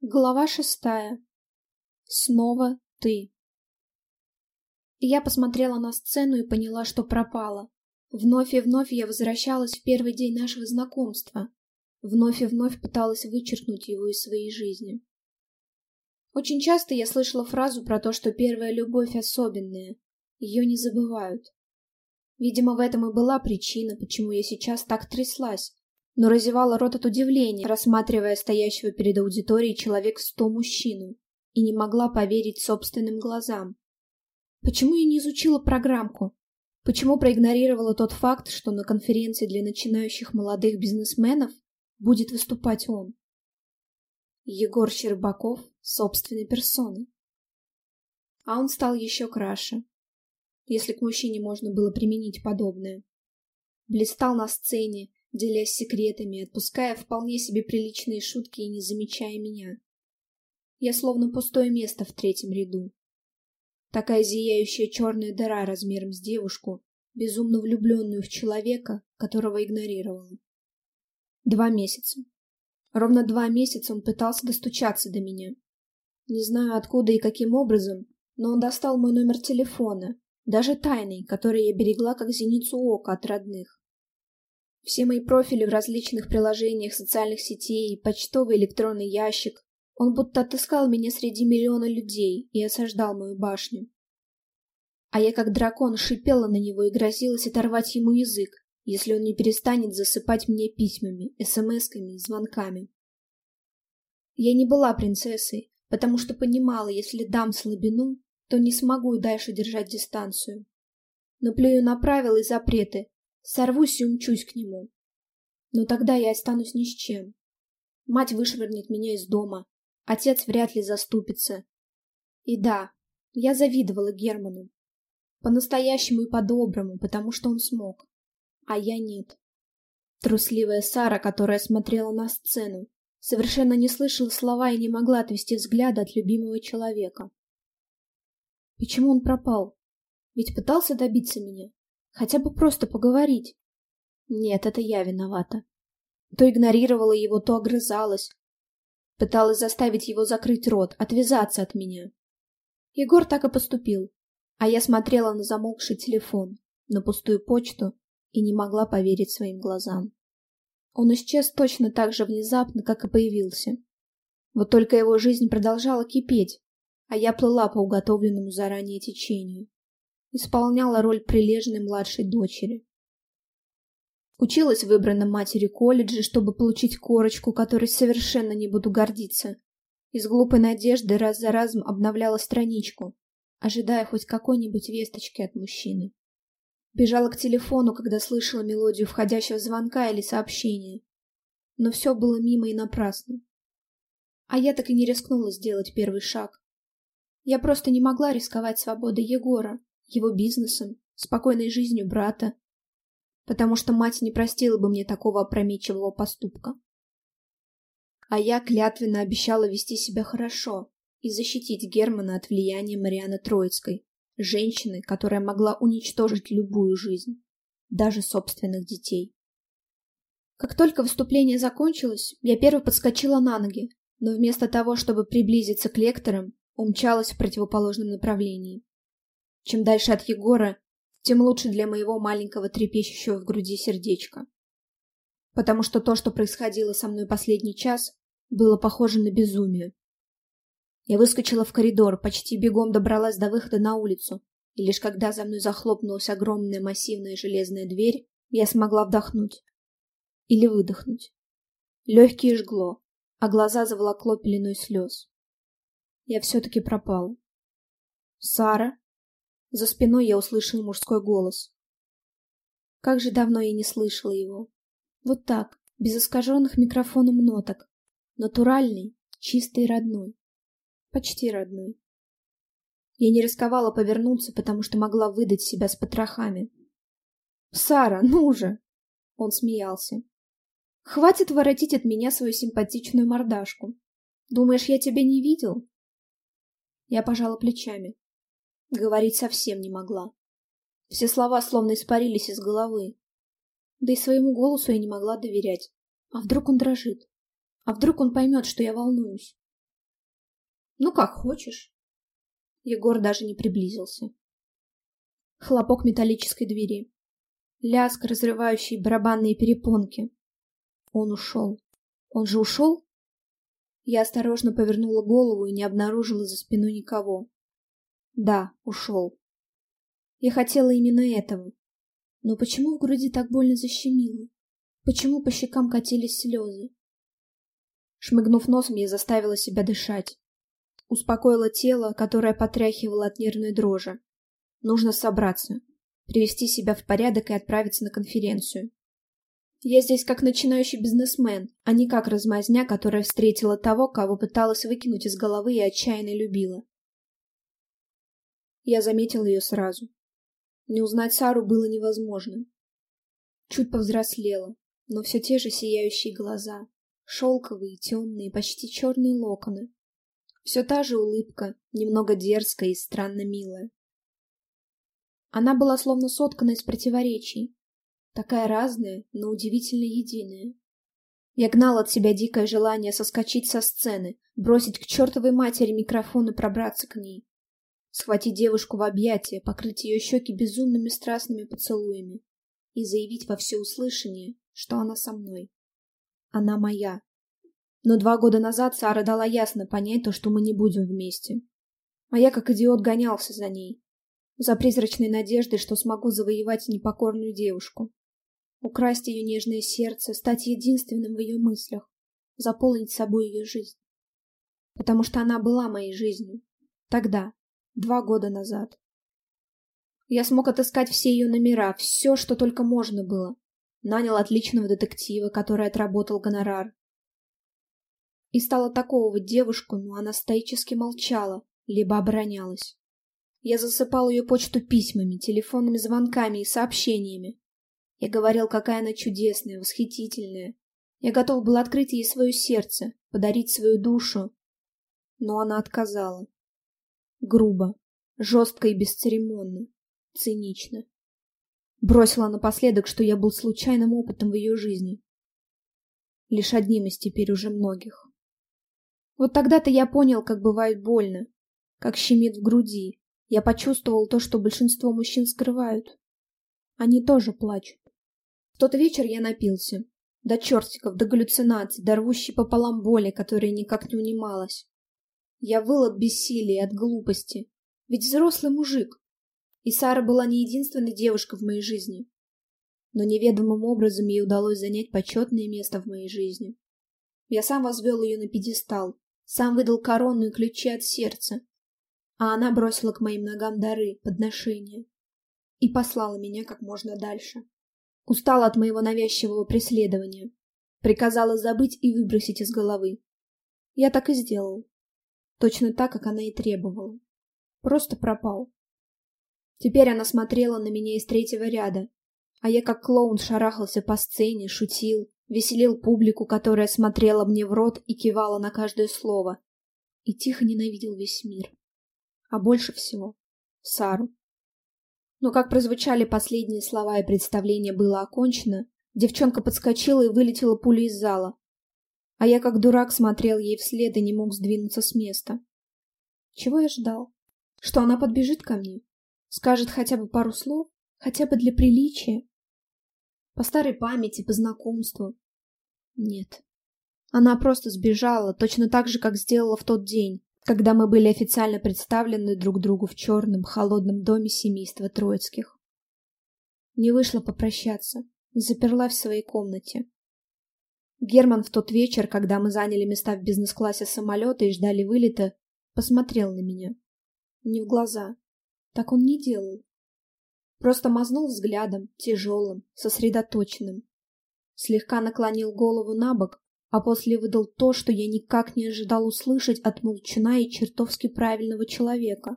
Глава шестая. Снова ты. Я посмотрела на сцену и поняла, что пропала. Вновь и вновь я возвращалась в первый день нашего знакомства. Вновь и вновь пыталась вычеркнуть его из своей жизни. Очень часто я слышала фразу про то, что первая любовь особенная. Ее не забывают. Видимо, в этом и была причина, почему я сейчас так тряслась, но разевала рот от удивления, рассматривая стоящего перед аудиторией человек сто мужчину, и не могла поверить собственным глазам. Почему я не изучила программку? Почему проигнорировала тот факт, что на конференции для начинающих молодых бизнесменов будет выступать он? Егор Щербаков собственной персоной. А он стал еще краше, если к мужчине можно было применить подобное. Блистал на сцене, делясь секретами, отпуская вполне себе приличные шутки и не замечая меня. Я словно пустое место в третьем ряду. Такая зияющая черная дыра размером с девушку, безумно влюбленную в человека, которого игнорировала. Два месяца. Ровно два месяца он пытался достучаться до меня. Не знаю откуда и каким образом, но он достал мой номер телефона, даже тайный, который я берегла как зеницу ока от родных. Все мои профили в различных приложениях социальных сетей, почтовый электронный ящик. Он будто отыскал меня среди миллиона людей и осаждал мою башню. А я как дракон шипела на него и грозилась оторвать ему язык, если он не перестанет засыпать меня письмами, смсками звонками. Я не была принцессой, потому что понимала, если дам слабину, то не смогу дальше держать дистанцию. Но плюю на правила и запреты, Сорвусь и умчусь к нему. Но тогда я останусь ни с чем. Мать вышвырнет меня из дома. Отец вряд ли заступится. И да, я завидовала Герману. По-настоящему и по-доброму, потому что он смог. А я нет. Трусливая Сара, которая смотрела на сцену, совершенно не слышала слова и не могла отвести взгляда от любимого человека. Почему он пропал? Ведь пытался добиться меня. Хотя бы просто поговорить. Нет, это я виновата. То игнорировала его, то огрызалась. Пыталась заставить его закрыть рот, отвязаться от меня. Егор так и поступил. А я смотрела на замолкший телефон, на пустую почту и не могла поверить своим глазам. Он исчез точно так же внезапно, как и появился. Вот только его жизнь продолжала кипеть, а я плыла по уготовленному заранее течению исполняла роль прилежной младшей дочери. Училась в выбранном матери колледже, чтобы получить корочку, которой совершенно не буду гордиться. Из глупой надежды раз за разом обновляла страничку, ожидая хоть какой-нибудь весточки от мужчины. Бежала к телефону, когда слышала мелодию входящего звонка или сообщения. Но все было мимо и напрасно. А я так и не рискнула сделать первый шаг. Я просто не могла рисковать свободой Егора, его бизнесом, спокойной жизнью брата, потому что мать не простила бы мне такого опрометчивого поступка. А я клятвенно обещала вести себя хорошо и защитить Германа от влияния Марианы Троицкой, женщины, которая могла уничтожить любую жизнь, даже собственных детей. Как только выступление закончилось, я первой подскочила на ноги, но вместо того, чтобы приблизиться к лекторам, умчалась в противоположном направлении. Чем дальше от Егора, тем лучше для моего маленького трепещущего в груди сердечка. Потому что то, что происходило со мной последний час, было похоже на безумие. Я выскочила в коридор, почти бегом добралась до выхода на улицу, и лишь когда за мной захлопнулась огромная массивная железная дверь, я смогла вдохнуть. Или выдохнуть. Легкие жгло, а глаза заволокло пеленой слез. Я все-таки пропала. «Сара?» За спиной я услышал мужской голос. Как же давно я не слышала его. Вот так, без искаженных микрофоном ноток. Натуральный, чистый родной. Почти родной. Я не рисковала повернуться, потому что могла выдать себя с потрохами. «Сара, ну же!» Он смеялся. «Хватит воротить от меня свою симпатичную мордашку. Думаешь, я тебя не видел?» Я пожала плечами. Говорить совсем не могла. Все слова словно испарились из головы. Да и своему голосу я не могла доверять. А вдруг он дрожит? А вдруг он поймет, что я волнуюсь? Ну, как хочешь. Егор даже не приблизился. Хлопок металлической двери. Лязг, разрывающий барабанные перепонки. Он ушел. Он же ушел? Я осторожно повернула голову и не обнаружила за спиной никого. Да, ушел. Я хотела именно этого. Но почему в груди так больно защемило? Почему по щекам катились слезы? Шмыгнув носом, я заставила себя дышать. Успокоила тело, которое потряхивало от нервной дрожи. Нужно собраться, привести себя в порядок и отправиться на конференцию. Я здесь как начинающий бизнесмен, а не как размазня, которая встретила того, кого пыталась выкинуть из головы и отчаянно любила. Я заметил ее сразу. Не узнать Сару было невозможно. Чуть повзрослела, но все те же сияющие глаза, шелковые, темные, почти черные локоны. Все та же улыбка, немного дерзкая и странно милая. Она была словно соткана из противоречий, такая разная, но удивительно единая. Я гнал от себя дикое желание соскочить со сцены, бросить к чертовой матери микрофон и пробраться к ней. Схватить девушку в объятия, покрыть ее щеки безумными страстными поцелуями и заявить во всеуслышание, что она со мной. Она моя. Но два года назад Сара дала ясно понять то, что мы не будем вместе. А я как идиот гонялся за ней. За призрачной надеждой, что смогу завоевать непокорную девушку украсть ее нежное сердце, стать единственным в ее мыслях, заполнить собой ее жизнь. Потому что она была моей жизнью. Тогда, два года назад. Я смог отыскать все ее номера, все, что только можно было. Нанял отличного детектива, который отработал гонорар. И стала таковывать девушку, но она стоически молчала, либо оборонялась. Я засыпал ее почту письмами, телефонными звонками и сообщениями, я говорил, какая она чудесная, восхитительная. Я готов был открыть ей свое сердце, подарить свою душу. Но она отказала. Грубо, жестко и бесцеремонно, цинично. Бросила напоследок, что я был случайным опытом в ее жизни. Лишь одним из теперь уже многих. Вот тогда-то я понял, как бывает больно, как щемит в груди. Я почувствовал то, что большинство мужчин скрывают. Они тоже плачут. В тот вечер я напился. До чертиков, до галлюцинаций, до рвущей пополам боли, которая никак не унималась. Я выл от бессилия, от глупости. Ведь взрослый мужик. И Сара была не единственной девушкой в моей жизни. Но неведомым образом ей удалось занять почетное место в моей жизни. Я сам возвел ее на пьедестал, сам выдал корону и ключи от сердца. А она бросила к моим ногам дары, подношения. И послала меня как можно дальше. Устала от моего навязчивого преследования. Приказала забыть и выбросить из головы. Я так и сделал. Точно так, как она и требовала. Просто пропал. Теперь она смотрела на меня из третьего ряда, а я как клоун шарахался по сцене, шутил, веселил публику, которая смотрела мне в рот и кивала на каждое слово, и тихо ненавидел весь мир. А больше всего — Сару. Но как прозвучали последние слова и представление было окончено, девчонка подскочила и вылетела пулей из зала. А я как дурак смотрел ей вслед и не мог сдвинуться с места. Чего я ждал? Что она подбежит ко мне? Скажет хотя бы пару слов? Хотя бы для приличия? По старой памяти, по знакомству? Нет. Она просто сбежала, точно так же, как сделала в тот день, когда мы были официально представлены друг другу в черном, холодном доме семейства Троицких. Не вышла попрощаться, заперла в своей комнате. Герман в тот вечер, когда мы заняли места в бизнес-классе самолета и ждали вылета, посмотрел на меня. Не в глаза. Так он не делал. Просто мазнул взглядом, тяжелым, сосредоточенным. Слегка наклонил голову на бок а после выдал то, что я никак не ожидал услышать от молчуна и чертовски правильного человека.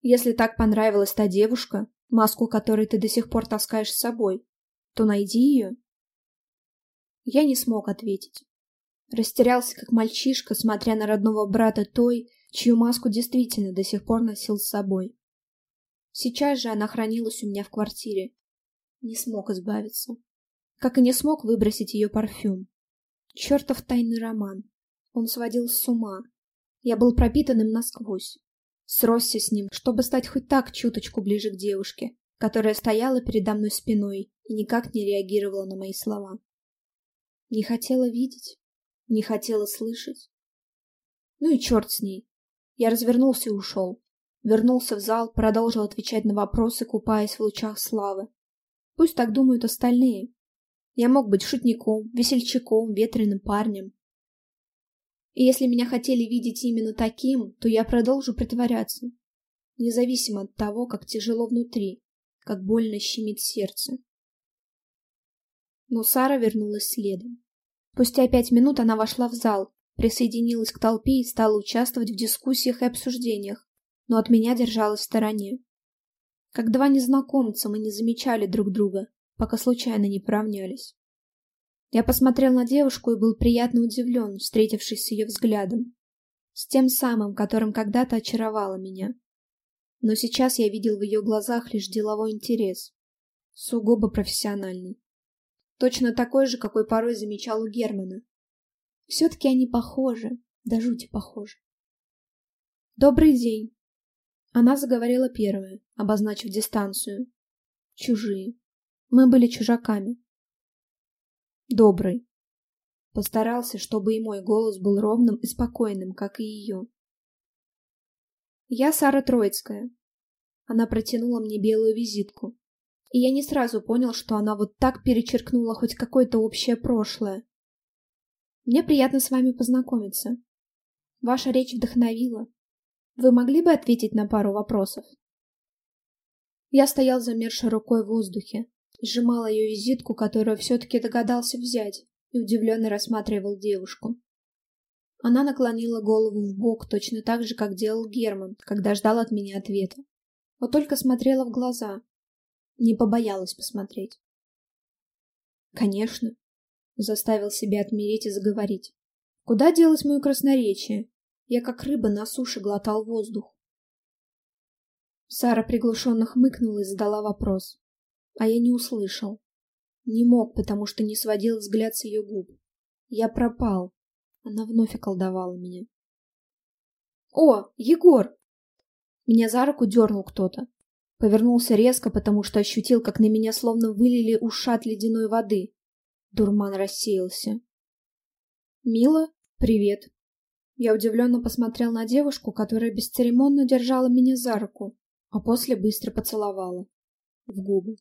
Если так понравилась та девушка, маску которой ты до сих пор таскаешь с собой, то найди ее. Я не смог ответить. Растерялся, как мальчишка, смотря на родного брата той, чью маску действительно до сих пор носил с собой. Сейчас же она хранилась у меня в квартире. Не смог избавиться как и не смог выбросить ее парфюм. Чертов тайный роман. Он сводил с ума. Я был пропитан им насквозь. Сросся с ним, чтобы стать хоть так чуточку ближе к девушке, которая стояла передо мной спиной и никак не реагировала на мои слова. Не хотела видеть, не хотела слышать. Ну и черт с ней. Я развернулся и ушел. Вернулся в зал, продолжил отвечать на вопросы, купаясь в лучах славы. Пусть так думают остальные. Я мог быть шутником, весельчаком, ветреным парнем. И если меня хотели видеть именно таким, то я продолжу притворяться. Независимо от того, как тяжело внутри, как больно щемит сердце. Но Сара вернулась следом. Спустя пять минут она вошла в зал, присоединилась к толпе и стала участвовать в дискуссиях и обсуждениях, но от меня держалась в стороне. Как два незнакомца мы не замечали друг друга, пока случайно не поравнялись. Я посмотрел на девушку и был приятно удивлен, встретившись с ее взглядом. С тем самым, которым когда-то очаровала меня. Но сейчас я видел в ее глазах лишь деловой интерес. Сугубо профессиональный. Точно такой же, какой порой замечал у Германа. Все-таки они похожи, да жути похожи. «Добрый день!» Она заговорила первая, обозначив дистанцию. Чужие. Мы были чужаками. Добрый. Постарался, чтобы и мой голос был ровным и спокойным, как и ее. Я Сара Троицкая. Она протянула мне белую визитку. И я не сразу понял, что она вот так перечеркнула хоть какое-то общее прошлое. Мне приятно с вами познакомиться. Ваша речь вдохновила, вы могли бы ответить на пару вопросов? Я стоял замершей рукой в воздухе, сжимал ее визитку, которую все-таки догадался взять, и удивленно рассматривал девушку. Она наклонила голову в бок точно так же, как делал Герман, когда ждал от меня ответа. Вот только смотрела в глаза. Не побоялась посмотреть. Конечно. Заставил себя отмереть и заговорить. Куда делось мое красноречие? Я как рыба на суше глотал воздух. Сара приглушенно хмыкнула и задала вопрос. А я не услышал. Не мог, потому что не сводил взгляд с ее губ. Я пропал. Она вновь околдовала меня. «О, Егор!» Меня за руку дернул кто-то. Повернулся резко, потому что ощутил, как на меня словно вылили ушат ледяной воды. Дурман рассеялся. «Мила, привет!» Я удивленно посмотрел на девушку, которая бесцеремонно держала меня за руку, а после быстро поцеловала. В губы.